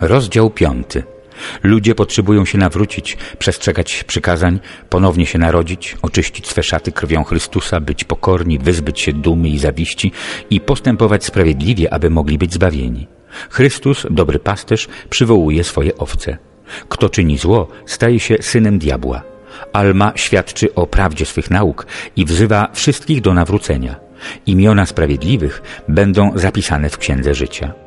Rozdział piąty. Ludzie potrzebują się nawrócić, przestrzegać przykazań, ponownie się narodzić, oczyścić swe szaty krwią Chrystusa, być pokorni, wyzbyć się dumy i zawiści i postępować sprawiedliwie, aby mogli być zbawieni. Chrystus, dobry pasterz, przywołuje swoje owce. Kto czyni zło, staje się synem diabła. Alma świadczy o prawdzie swych nauk i wzywa wszystkich do nawrócenia. Imiona sprawiedliwych będą zapisane w Księdze Życia.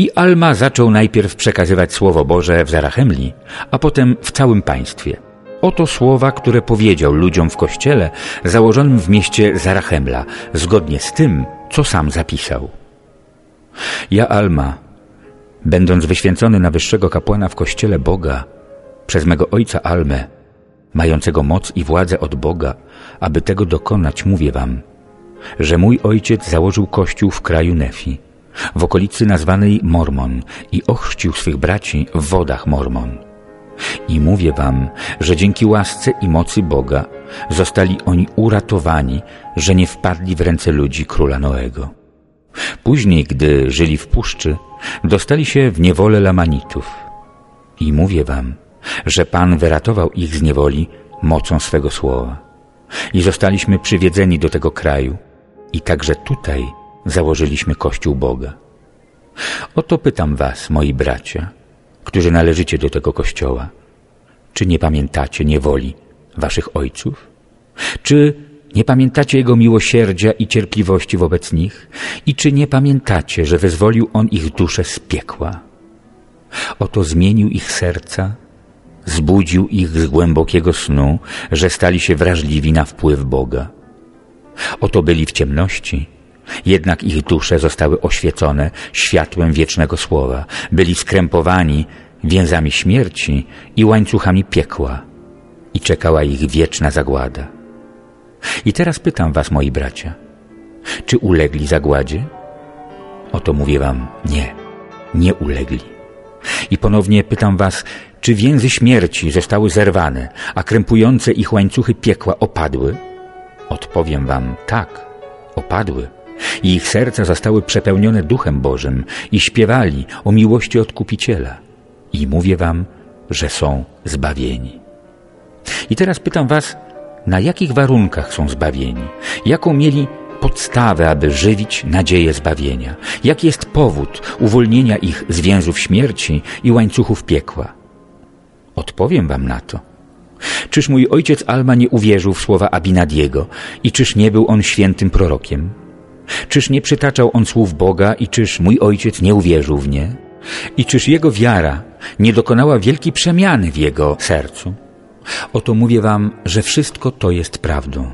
I Alma zaczął najpierw przekazywać Słowo Boże w Zarachemli, a potem w całym państwie. Oto słowa, które powiedział ludziom w kościele założonym w mieście Zarachemla, zgodnie z tym, co sam zapisał. Ja, Alma, będąc wyświęcony na wyższego kapłana w kościele Boga, przez mego ojca Almę, mającego moc i władzę od Boga, aby tego dokonać, mówię wam, że mój ojciec założył kościół w kraju Nefi w okolicy nazwanej Mormon i ochrzcił swych braci w wodach Mormon. I mówię wam, że dzięki łasce i mocy Boga zostali oni uratowani, że nie wpadli w ręce ludzi króla Noego. Później, gdy żyli w puszczy, dostali się w niewolę Lamanitów. I mówię wam, że Pan wyratował ich z niewoli mocą swego słowa. I zostaliśmy przywiedzeni do tego kraju. I także tutaj założyliśmy Kościół Boga. Oto pytam was, moi bracia, którzy należycie do tego Kościoła, czy nie pamiętacie niewoli waszych ojców? Czy nie pamiętacie Jego miłosierdzia i cierpliwości wobec nich? I czy nie pamiętacie, że wyzwolił On ich duszę z piekła? Oto zmienił ich serca, zbudził ich z głębokiego snu, że stali się wrażliwi na wpływ Boga. Oto byli w ciemności, jednak ich dusze zostały oświecone światłem wiecznego słowa. Byli skrępowani więzami śmierci i łańcuchami piekła i czekała ich wieczna zagłada. I teraz pytam was, moi bracia, czy ulegli zagładzie? Oto mówię wam, nie, nie ulegli. I ponownie pytam was, czy więzy śmierci zostały zerwane, a krępujące ich łańcuchy piekła opadły? Odpowiem wam, tak, opadły i ich serca zostały przepełnione Duchem Bożym i śpiewali o miłości Odkupiciela. I mówię wam, że są zbawieni. I teraz pytam was, na jakich warunkach są zbawieni? Jaką mieli podstawę, aby żywić nadzieję zbawienia? Jaki jest powód uwolnienia ich z więzów śmierci i łańcuchów piekła? Odpowiem wam na to. Czyż mój ojciec Alma nie uwierzył w słowa Abinadiego i czyż nie był on świętym prorokiem? Czyż nie przytaczał on słów Boga i czyż mój ojciec nie uwierzył w nie? I czyż jego wiara nie dokonała wielkiej przemiany w jego sercu? Oto mówię wam, że wszystko to jest prawdą.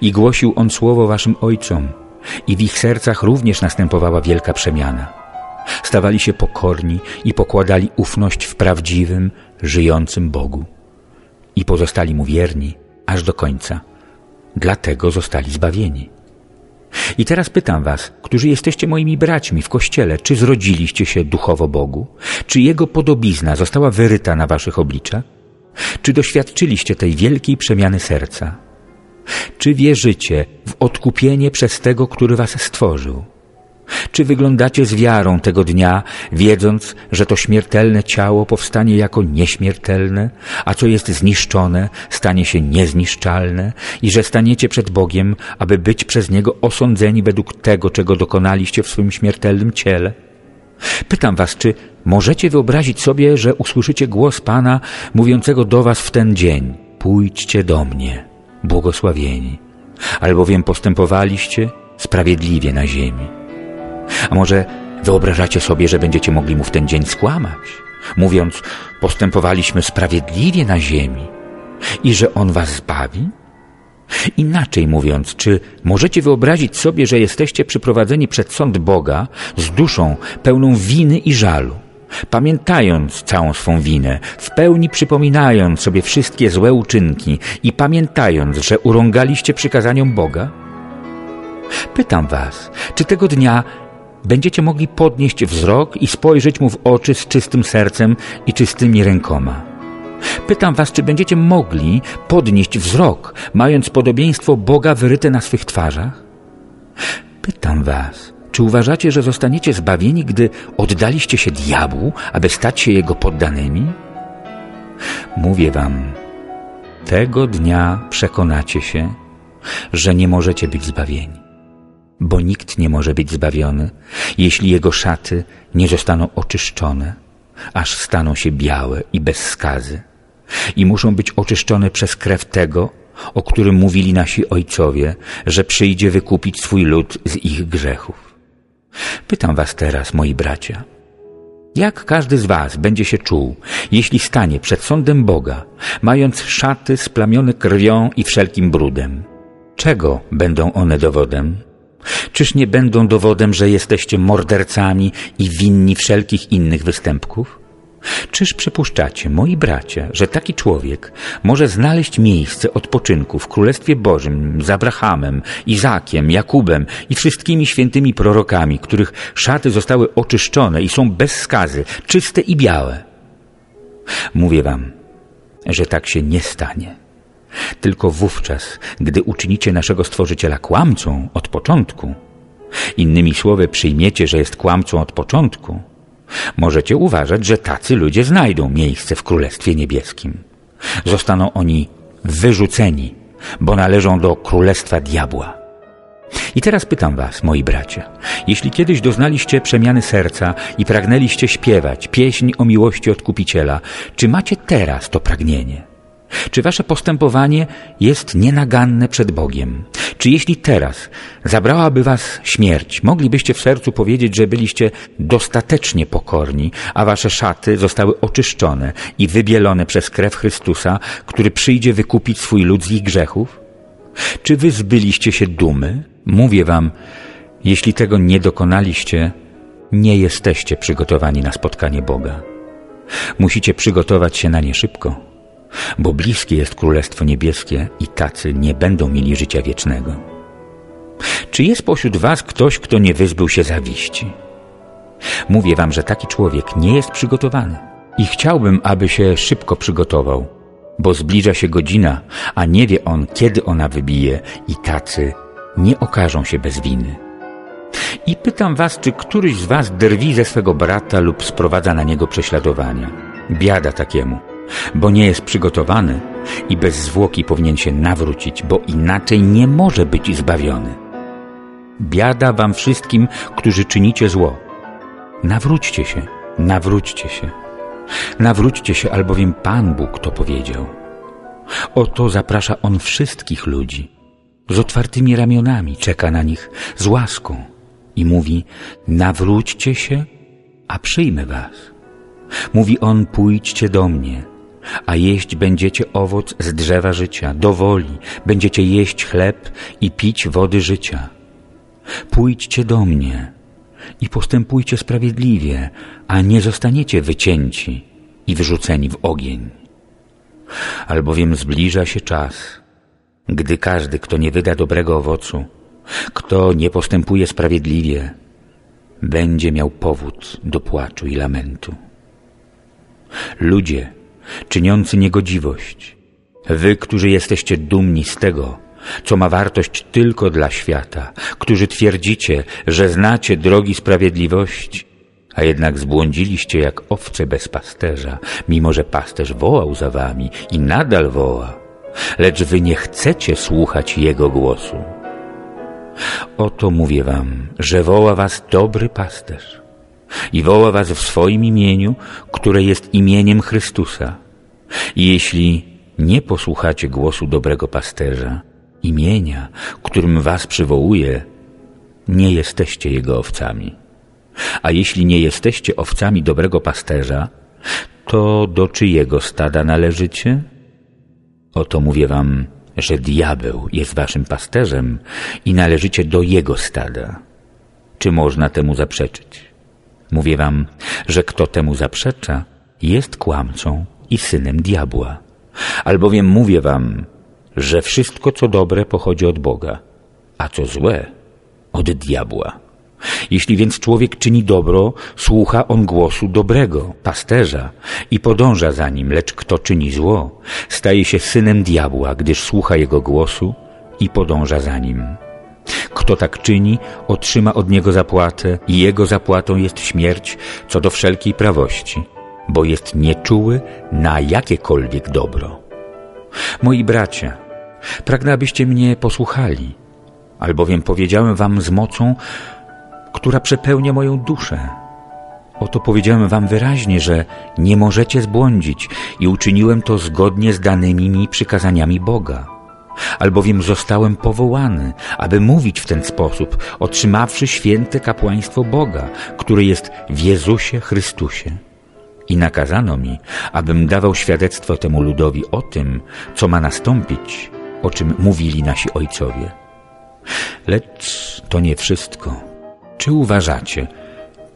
I głosił on słowo waszym ojcom, i w ich sercach również następowała wielka przemiana. Stawali się pokorni i pokładali ufność w prawdziwym, żyjącym Bogu. I pozostali mu wierni aż do końca. Dlatego zostali zbawieni. I teraz pytam was, którzy jesteście moimi braćmi w Kościele, czy zrodziliście się duchowo Bogu? Czy Jego podobizna została wyryta na waszych obliczach? Czy doświadczyliście tej wielkiej przemiany serca? Czy wierzycie w odkupienie przez tego, który was stworzył? Czy wyglądacie z wiarą tego dnia, wiedząc, że to śmiertelne ciało powstanie jako nieśmiertelne, a co jest zniszczone, stanie się niezniszczalne i że staniecie przed Bogiem, aby być przez Niego osądzeni według tego, czego dokonaliście w swoim śmiertelnym ciele? Pytam was, czy możecie wyobrazić sobie, że usłyszycie głos Pana mówiącego do was w ten dzień Pójdźcie do mnie, błogosławieni, albowiem postępowaliście sprawiedliwie na ziemi. A może wyobrażacie sobie, że będziecie mogli mu w ten dzień skłamać, mówiąc, postępowaliśmy sprawiedliwie na ziemi i że on was zbawi? Inaczej mówiąc, czy możecie wyobrazić sobie, że jesteście przyprowadzeni przed sąd Boga z duszą pełną winy i żalu, pamiętając całą swą winę, w pełni przypominając sobie wszystkie złe uczynki i pamiętając, że urągaliście przykazaniom Boga? Pytam was, czy tego dnia będziecie mogli podnieść wzrok i spojrzeć mu w oczy z czystym sercem i czystymi rękoma. Pytam was, czy będziecie mogli podnieść wzrok, mając podobieństwo Boga wyryte na swych twarzach? Pytam was, Czy uważacie, że zostaniecie zbawieni, gdy oddaliście się diabłu, aby stać się jego poddanymi? Mówię wam, tego dnia przekonacie się, że nie możecie być zbawieni. Bo nikt nie może być zbawiony, jeśli jego szaty nie zostaną oczyszczone, aż staną się białe i bez skazy. I muszą być oczyszczone przez krew tego, o którym mówili nasi ojcowie, że przyjdzie wykupić swój lud z ich grzechów. Pytam was teraz, moi bracia, jak każdy z was będzie się czuł, jeśli stanie przed sądem Boga, mając szaty splamione krwią i wszelkim brudem? Czego będą one dowodem? Czyż nie będą dowodem, że jesteście mordercami i winni wszelkich innych występków? Czyż przypuszczacie, moi bracia, że taki człowiek może znaleźć miejsce odpoczynku w Królestwie Bożym z Abrahamem, Izakiem, Jakubem i wszystkimi świętymi prorokami, których szaty zostały oczyszczone i są bez skazy, czyste i białe? Mówię wam, że tak się nie stanie. Tylko wówczas, gdy uczynicie naszego Stworzyciela kłamcą od początku, innymi słowy przyjmiecie, że jest kłamcą od początku, możecie uważać, że tacy ludzie znajdą miejsce w Królestwie Niebieskim. Zostaną oni wyrzuceni, bo należą do Królestwa Diabła. I teraz pytam was, moi bracia, jeśli kiedyś doznaliście przemiany serca i pragnęliście śpiewać pieśń o miłości Odkupiciela, czy macie teraz to pragnienie? Czy wasze postępowanie jest nienaganne przed Bogiem? Czy jeśli teraz zabrałaby was śmierć, moglibyście w sercu powiedzieć, że byliście dostatecznie pokorni, a wasze szaty zostały oczyszczone i wybielone przez krew Chrystusa, który przyjdzie wykupić swój lud z ich grzechów? Czy wy zbyliście się dumy? Mówię wam, jeśli tego nie dokonaliście, nie jesteście przygotowani na spotkanie Boga. Musicie przygotować się na nie szybko bo bliskie jest Królestwo Niebieskie i tacy nie będą mieli życia wiecznego. Czy jest pośród was ktoś, kto nie wyzbył się zawiści? Mówię wam, że taki człowiek nie jest przygotowany i chciałbym, aby się szybko przygotował, bo zbliża się godzina, a nie wie on, kiedy ona wybije i tacy nie okażą się bez winy. I pytam was, czy któryś z was drwi ze swego brata lub sprowadza na niego prześladowania. Biada takiemu – bo nie jest przygotowany i bez zwłoki powinien się nawrócić, bo inaczej nie może być zbawiony. Biada wam wszystkim, którzy czynicie zło. Nawróćcie się, nawróćcie się. Nawróćcie się, albowiem Pan Bóg to powiedział. Oto zaprasza On wszystkich ludzi. Z otwartymi ramionami czeka na nich z łaską i mówi, nawróćcie się, a przyjmę was. Mówi On, pójdźcie do mnie, a jeść będziecie owoc z drzewa życia, dowoli, będziecie jeść chleb i pić wody życia. Pójdźcie do mnie i postępujcie sprawiedliwie, a nie zostaniecie wycięci i wyrzuceni w ogień. Albowiem zbliża się czas, gdy każdy, kto nie wyda dobrego owocu, kto nie postępuje sprawiedliwie, będzie miał powód do płaczu i lamentu. Ludzie, czyniący niegodziwość. Wy, którzy jesteście dumni z tego, co ma wartość tylko dla świata, którzy twierdzicie, że znacie drogi sprawiedliwości, a jednak zbłądziliście jak owce bez pasterza, mimo że pasterz wołał za wami i nadal woła, lecz wy nie chcecie słuchać Jego głosu. Oto mówię wam, że woła was dobry pasterz i woła was w swoim imieniu, które jest imieniem Chrystusa. I jeśli nie posłuchacie głosu dobrego pasterza, imienia, którym was przywołuje, nie jesteście jego owcami. A jeśli nie jesteście owcami dobrego pasterza, to do czyjego stada należycie? Oto mówię wam, że diabeł jest waszym pasterzem i należycie do jego stada. Czy można temu zaprzeczyć? Mówię wam, że kto temu zaprzecza, jest kłamcą i synem diabła. Albowiem mówię wam, że wszystko co dobre pochodzi od Boga, a co złe od diabła. Jeśli więc człowiek czyni dobro, słucha on głosu dobrego, pasterza i podąża za nim, lecz kto czyni zło, staje się synem diabła, gdyż słucha jego głosu i podąża za nim. Kto tak czyni, otrzyma od niego zapłatę i jego zapłatą jest śmierć co do wszelkiej prawości, bo jest nieczuły na jakiekolwiek dobro. Moi bracia, pragnę, abyście mnie posłuchali, albowiem powiedziałem wam z mocą, która przepełnia moją duszę. Oto powiedziałem wam wyraźnie, że nie możecie zbłądzić i uczyniłem to zgodnie z danymi mi przykazaniami Boga. Albowiem zostałem powołany, aby mówić w ten sposób, otrzymawszy święte kapłaństwo Boga, które jest w Jezusie Chrystusie. I nakazano mi, abym dawał świadectwo temu ludowi o tym, co ma nastąpić, o czym mówili nasi ojcowie. Lecz to nie wszystko. Czy uważacie,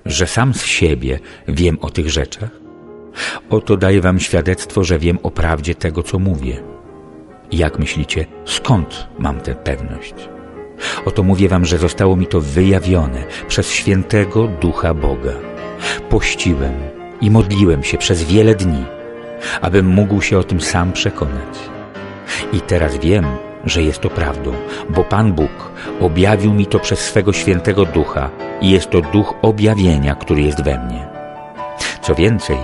że sam z siebie wiem o tych rzeczach? Oto daję wam świadectwo, że wiem o prawdzie tego, co mówię. Jak myślicie, skąd mam tę pewność? Oto mówię wam, że zostało mi to wyjawione przez świętego Ducha Boga. Pościłem i modliłem się przez wiele dni, abym mógł się o tym sam przekonać. I teraz wiem, że jest to prawdą, bo Pan Bóg objawił mi to przez swego świętego Ducha i jest to Duch objawienia, który jest we mnie. Co więcej,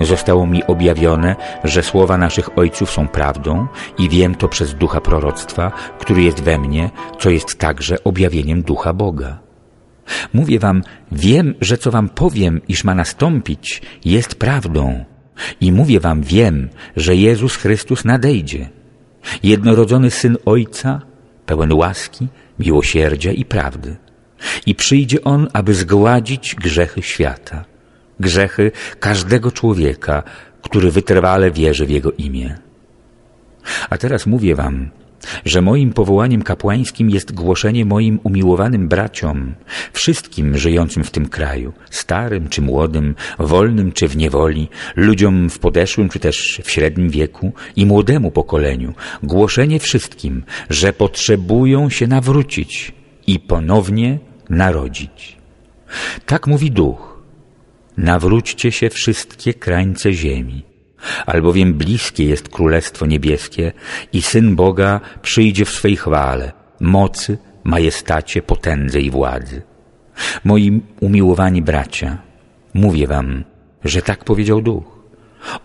Zostało mi objawione, że słowa naszych ojców są prawdą i wiem to przez ducha proroctwa, który jest we mnie, co jest także objawieniem ducha Boga. Mówię wam, wiem, że co wam powiem, iż ma nastąpić, jest prawdą. I mówię wam, wiem, że Jezus Chrystus nadejdzie. Jednorodzony Syn Ojca, pełen łaski, miłosierdzia i prawdy. I przyjdzie On, aby zgładzić grzechy świata grzechy każdego człowieka, który wytrwale wierzy w Jego imię. A teraz mówię wam, że moim powołaniem kapłańskim jest głoszenie moim umiłowanym braciom, wszystkim żyjącym w tym kraju, starym czy młodym, wolnym czy w niewoli, ludziom w podeszłym czy też w średnim wieku i młodemu pokoleniu, głoszenie wszystkim, że potrzebują się nawrócić i ponownie narodzić. Tak mówi Duch, nawróćcie się wszystkie krańce ziemi, albowiem bliskie jest Królestwo Niebieskie i Syn Boga przyjdzie w swej chwale, mocy, majestacie, potędze i władzy. Moi umiłowani bracia, mówię wam, że tak powiedział Duch.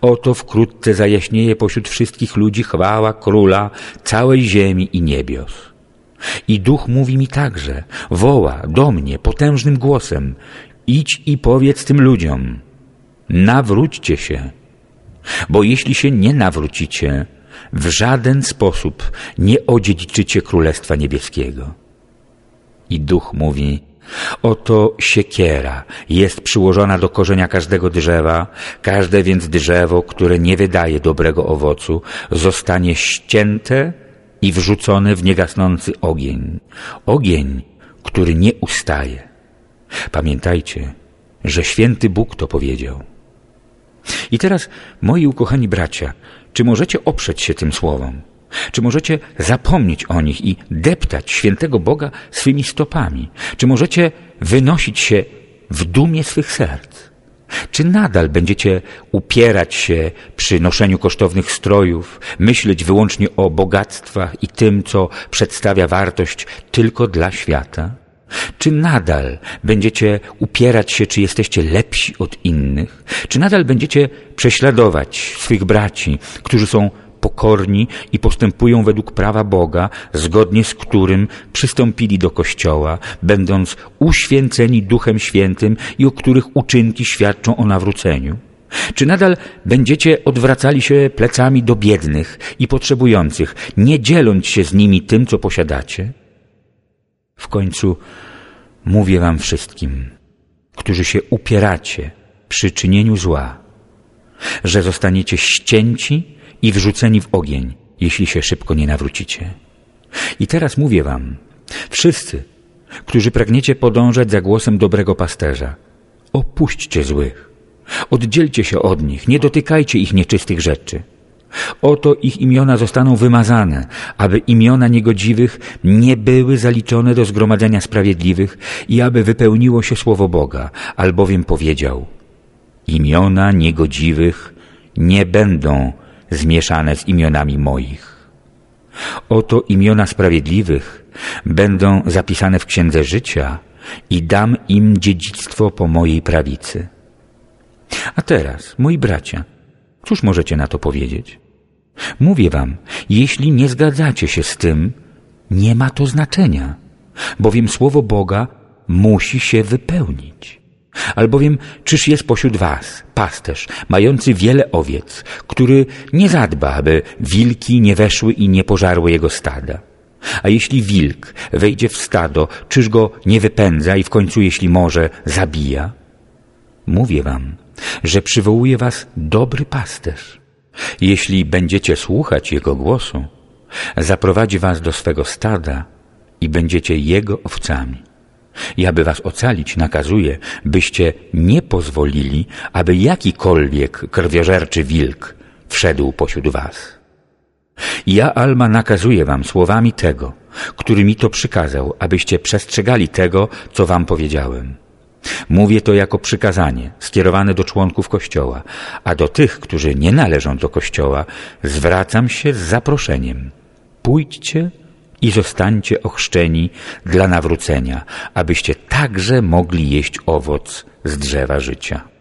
Oto wkrótce zajaśnieje pośród wszystkich ludzi chwała Króla całej ziemi i niebios. I Duch mówi mi także, woła do mnie potężnym głosem, idź i powiedz tym ludziom, nawróćcie się, bo jeśli się nie nawrócicie, w żaden sposób nie odziedziczycie Królestwa Niebieskiego. I Duch mówi, oto siekiera jest przyłożona do korzenia każdego drzewa, każde więc drzewo, które nie wydaje dobrego owocu, zostanie ścięte i wrzucone w niegasnący ogień. Ogień, który nie ustaje. Pamiętajcie, że święty Bóg to powiedział. I teraz, moi ukochani bracia, czy możecie oprzeć się tym słowom? Czy możecie zapomnieć o nich i deptać świętego Boga swymi stopami? Czy możecie wynosić się w dumie swych serc? Czy nadal będziecie upierać się przy noszeniu kosztownych strojów, myśleć wyłącznie o bogactwach i tym, co przedstawia wartość tylko dla świata? Czy nadal będziecie upierać się, czy jesteście lepsi od innych? Czy nadal będziecie prześladować swych braci, którzy są pokorni i postępują według prawa Boga, zgodnie z którym przystąpili do Kościoła, będąc uświęceni Duchem Świętym i o których uczynki świadczą o nawróceniu? Czy nadal będziecie odwracali się plecami do biednych i potrzebujących, nie dzieląc się z nimi tym, co posiadacie? W końcu mówię wam wszystkim, którzy się upieracie przy czynieniu zła, że zostaniecie ścięci i wrzuceni w ogień, jeśli się szybko nie nawrócicie. I teraz mówię wam, wszyscy, którzy pragniecie podążać za głosem dobrego pasterza, opuśćcie złych, oddzielcie się od nich, nie dotykajcie ich nieczystych rzeczy. Oto ich imiona zostaną wymazane, aby imiona niegodziwych nie były zaliczone do zgromadzenia sprawiedliwych i aby wypełniło się słowo Boga, albowiem powiedział Imiona niegodziwych nie będą zmieszane z imionami moich. Oto imiona sprawiedliwych będą zapisane w księdze życia i dam im dziedzictwo po mojej prawicy. A teraz, moi bracia, cóż możecie na to powiedzieć? Mówię wam, jeśli nie zgadzacie się z tym, nie ma to znaczenia, bowiem słowo Boga musi się wypełnić. Albowiem czyż jest pośród was pasterz, mający wiele owiec, który nie zadba, aby wilki nie weszły i nie pożarły jego stada? A jeśli wilk wejdzie w stado, czyż go nie wypędza i w końcu, jeśli może, zabija? Mówię wam, że przywołuje was dobry pasterz. Jeśli będziecie słuchać jego głosu, zaprowadzi was do swego stada i będziecie jego owcami. I aby was ocalić, nakazuje, byście nie pozwolili, aby jakikolwiek krwiożerczy wilk wszedł pośród was. Ja, Alma, nakazuję wam słowami tego, który mi to przykazał, abyście przestrzegali tego, co wam powiedziałem. Mówię to jako przykazanie skierowane do członków Kościoła, a do tych, którzy nie należą do Kościoła, zwracam się z zaproszeniem. Pójdźcie i zostańcie ochrzczeni dla nawrócenia, abyście także mogli jeść owoc z drzewa życia.